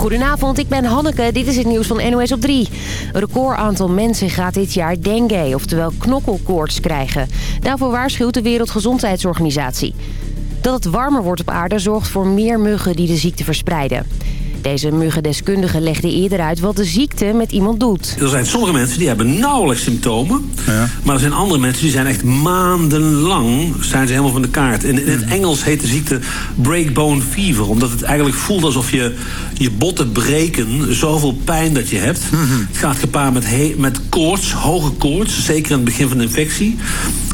Goedenavond, ik ben Hanneke. Dit is het nieuws van NOS op 3. Een record aantal mensen gaat dit jaar dengue, oftewel knokkelkoorts, krijgen. Daarvoor waarschuwt de Wereldgezondheidsorganisatie. Dat het warmer wordt op aarde zorgt voor meer muggen die de ziekte verspreiden. Deze muggendeskundige legde eerder uit wat de ziekte met iemand doet. Er zijn sommige mensen die hebben nauwelijks symptomen. Ja. Maar er zijn andere mensen die zijn echt maandenlang zijn ze helemaal van de kaart. In, in het Engels heet de ziekte breakbone fever. Omdat het eigenlijk voelt alsof je je botten breken. Zoveel pijn dat je hebt. Het gaat gepaard met, met koorts, hoge koorts. Zeker in het begin van de infectie.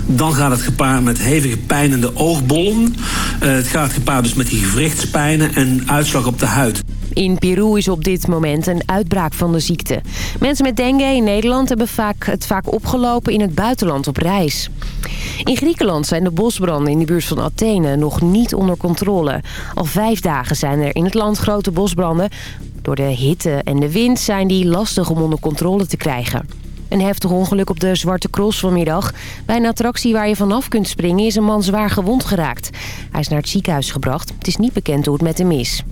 Dan gaat het gepaard met hevige pijn in de oogbollen. Uh, het gaat gepaard dus met die gewrichtspijnen en uitslag op de huid. In Peru is op dit moment een uitbraak van de ziekte. Mensen met dengue in Nederland hebben vaak, het vaak opgelopen in het buitenland op reis. In Griekenland zijn de bosbranden in de buurt van Athene nog niet onder controle. Al vijf dagen zijn er in het land grote bosbranden. Door de hitte en de wind zijn die lastig om onder controle te krijgen. Een heftig ongeluk op de Zwarte Cross vanmiddag. Bij een attractie waar je vanaf kunt springen is een man zwaar gewond geraakt. Hij is naar het ziekenhuis gebracht. Het is niet bekend hoe het met hem is.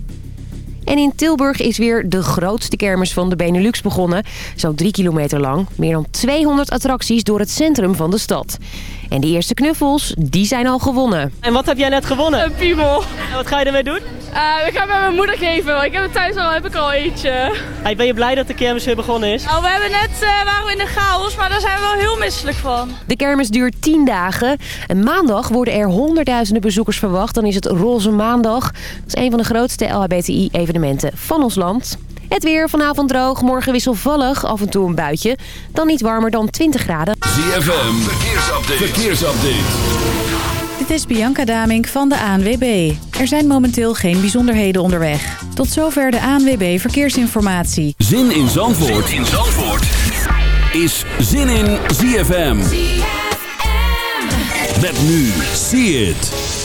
En in Tilburg is weer de grootste kermis van de Benelux begonnen. Zo'n drie kilometer lang. Meer dan 200 attracties door het centrum van de stad. En de eerste knuffels, die zijn al gewonnen. En wat heb jij net gewonnen? Een piemel. En wat ga je ermee doen? Uh, ik ga het met mijn moeder geven. Ik heb het thuis al, heb ik al eentje. Hey, ben je blij dat de kermis weer begonnen is? Nou, we hebben net, uh, waren we in de chaos, maar daar zijn we wel heel misselijk van. De kermis duurt 10 dagen. En maandag worden er honderdduizenden bezoekers verwacht. Dan is het Roze Maandag. Dat is een van de grootste LHBTI-evenementen van ons land. Het weer vanavond droog, morgen wisselvallig, af en toe een buitje. Dan niet warmer dan 20 graden. ZFM, verkeersupdate. verkeersupdate. Dit is Bianca Damink van de ANWB. Er zijn momenteel geen bijzonderheden onderweg. Tot zover de ANWB Verkeersinformatie. Zin in Zandvoort, zin in Zandvoort. is Zin in ZFM. ZFM. Met nu, see it.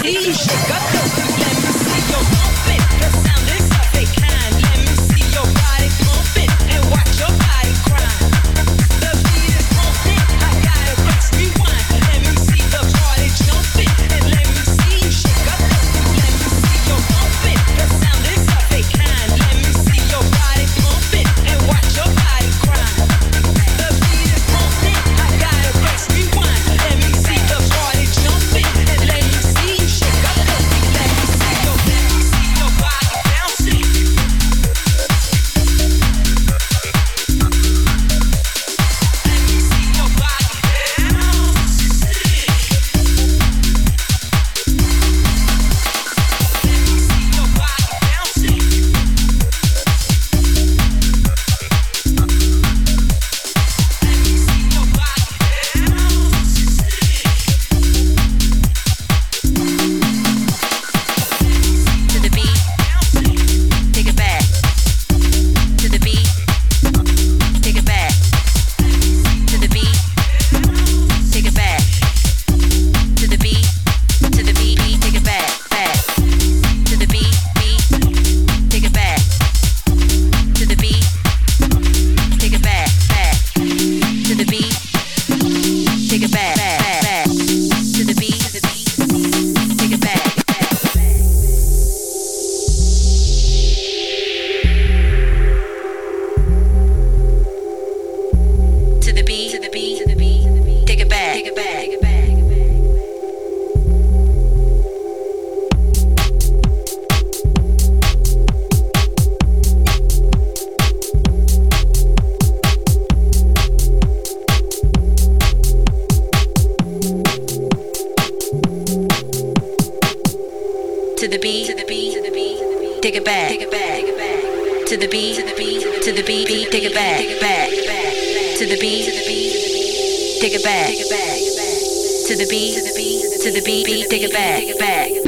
Please, shake up take it back, take it back, to the beat, to the beat, to the beat, beat, take it back, back, to the beat, to the beat, take it back, to the beat, to the beat, to the beat, beat, take it back, back, back, back.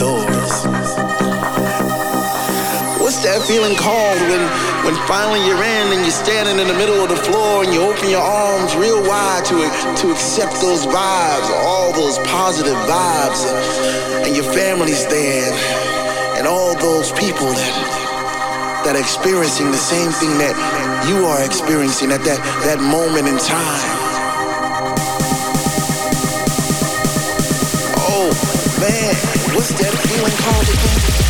Doors. What's that feeling called when, when finally you're in and you're standing in the middle of the floor and you open your arms real wide to, to accept those vibes, all those positive vibes, uh, and your family's there, and all those people that, that are experiencing the same thing that you are experiencing at that, that moment in time. was dead, feeling cold again.